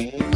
Bye.